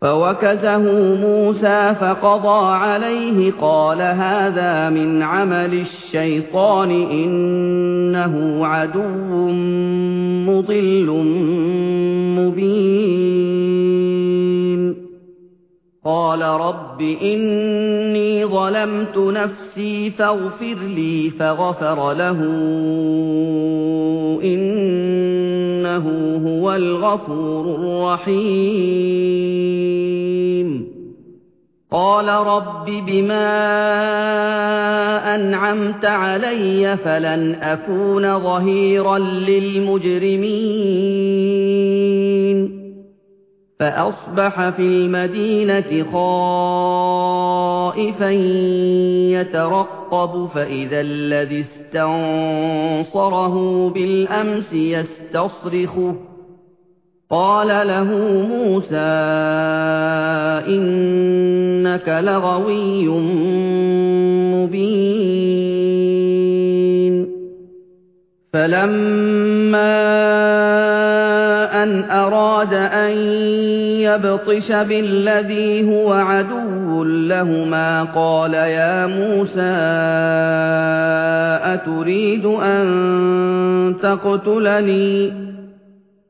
فوكزه موسى فقضى عليه قال هذا من عمل الشيطان إنه عدو مضل مبين. قال رب إني ظلمت نفسي فاغفر لي فغفر له إنه هو الغفور الرحيم. قال رب بما أنعمت علي فلن أكون ظهيرا للمجرمين. فأصبح في المدينة خائفا يترقب فإذا الذي اسْتَنصَرَهُ بِالْأَمْسِ يَسْتَصْرِخُهُ. قَالَ لَهُ مُوسَىٰ إِنَّكَ لَغَوِيٌّ مُّبِينٌ. فَلَمَّا أَنْ أَرَادَ أَن يَبْطِشَ بِالَّذِي هُوَ عَدُوٌّ لَّهُمَا قَالَ يَا مُوسَىٰ أَتُرِيدُ أَن تَقْتُلَنِي؟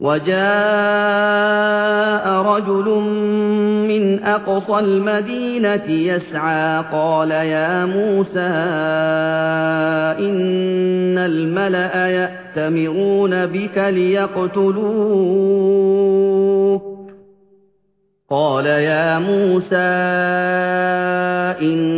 وَجَاءَ رَجُلٌ مِّنْ أَقْصَى الْمَدِينَةِ يَسْعَىٰ قَالَ يَا مُوسَىٰ إِنَّ الْمَلَأَ يَأْتَمِرُونَ بِكَ لِيَقْتُلُوكَ. قَالَ يَا مُوسَىٰ إِنَّ